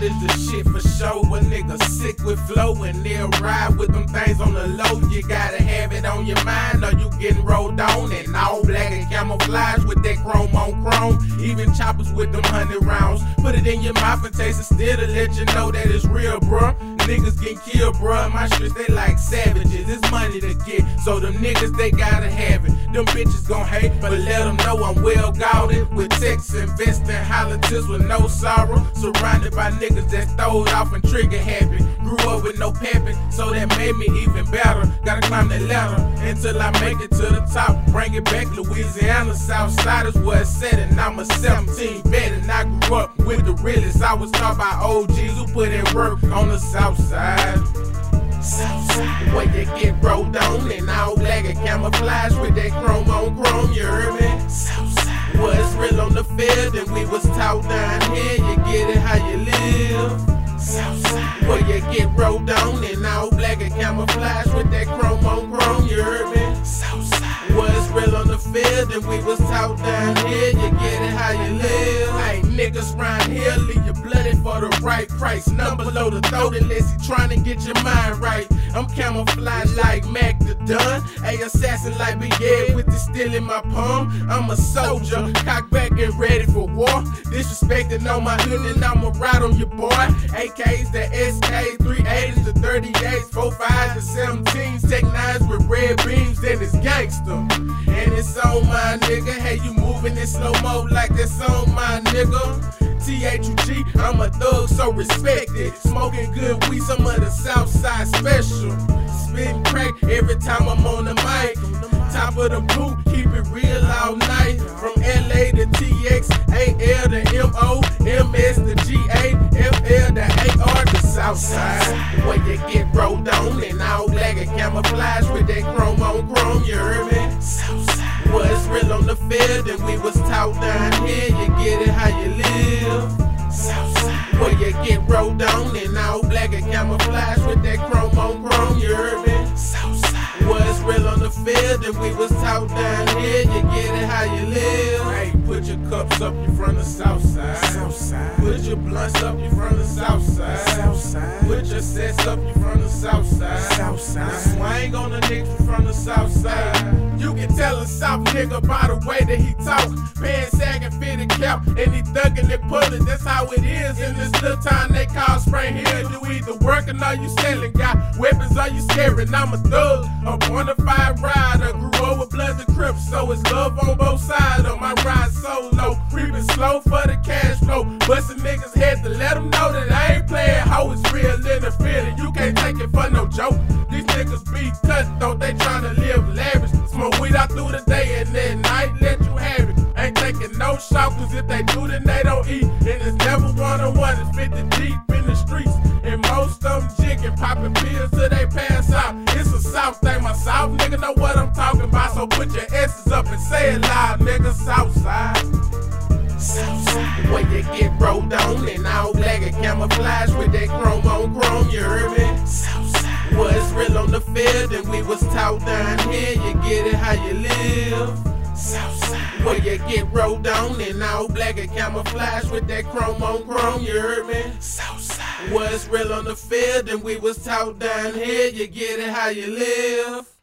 Southside is the shit for sure. A nigga sick with flow and they'll ride with them things on the low. You gotta have it on your mind or you getting rolled on. And all black and camouflage with that chrome on chrome. Even choppers with them hundred rounds. Put it in your mouth and taste it still to let you know that it's real, bruh. Niggas get killed, bruh. My streets, they like savages. It's money to get, so them niggas, they gotta have it. Them bitches gon' hate, but let them know I'm well guarded. With texts, investing, politics with no sorrow. Surrounded by niggas that throwed off and trigger happy. Grew up with no papping, so that made me even better. Gotta climb that ladder until I make it to the top. Bring it back, Louisiana, Southside is where it's set, and I'm a 17 vet, and I grew up with the realest. I was taught by OGs who put in work on the South Side. Southside, where you get rolled on and all black and camouflage with that chrome on chrome, you heard me? Southside, what's real on the field where you get rolled on and all black and camouflage with that chrome on chrome, you heard me? Southside, Was real on the field and we was taught down here, you get it how you live. Hey, niggas round here blooded for the right price. None below the throat unless you trying to get your mind right. I'm camouflaged like Mac the Dunn. A assassin like Big with the steel in my palm. I'm a soldier, cock back and ready for war. Disrespecting on my hood and I'ma ride on your boy. AKs, the SK, 380s, the 38s, 45s, the 17s. Take nines with red beams, then it's gangster. And it's on my nigga. Hey, you moving in slow mo like that's on my nigga. T-H-U-G, I'm a thug, so respect it. Smoking good weed, some of the Southside special. Spitting crack every time I'm on the mic. Top of the boot, keep it real all night. From LA to TX, AL to MO, MS to GA, FL to AR to Southside. Where you get rolled on and all black and camouflage with that chrome on chrome, you heard me? Southside. What's real on the field and we was taught down Get rolled on and all black and camouflage with that chrome on chrome, you heard me? Southside. What's real on the field and we was taught down here, you get it how you live. Hey, put your cups up, you from the south side. Southside. Put your blunts up, you from the south side. Southside. Sets up, you from the south side. Southside. Now swing on the niggas you from the south side. You can tell a south nigga by the way that he talk. Pants sagging, fitted cap, and he thugging it pullin'. That's how it is in this little town they call Spring Hill. You either working or you selling. Got weapons or you scaring. I'm a thug, a bona fide rider. Grew up with Bloods and Crips, so it's love on both sides of my ride solo. Creeping slow for the cash flow. Bustin' niggas head to let them know that I ain't be cutthroat, they tryna live lavish. Smoke weed out through the day and then night let you have it. Ain't taking no shot, cause if they do, then they don't eat. And it's never one on one, it's 50 deep in the streets. And most of them jigging, popping pills till they pass out. It's a South thing, my South nigga know what I'm talking about. So put your S's up and say it loud, nigga, Southside. Southside, where you get rolled on and all black and camouflage with that chrome on chrome, you heard me? Southside, what's real on the field and we was taught down here, you get it how you live. Southside, where you get rolled on and all black and camouflage with that chrome on chrome, you heard me? Southside, what's real on the field and we was taught down here, you get it how you live.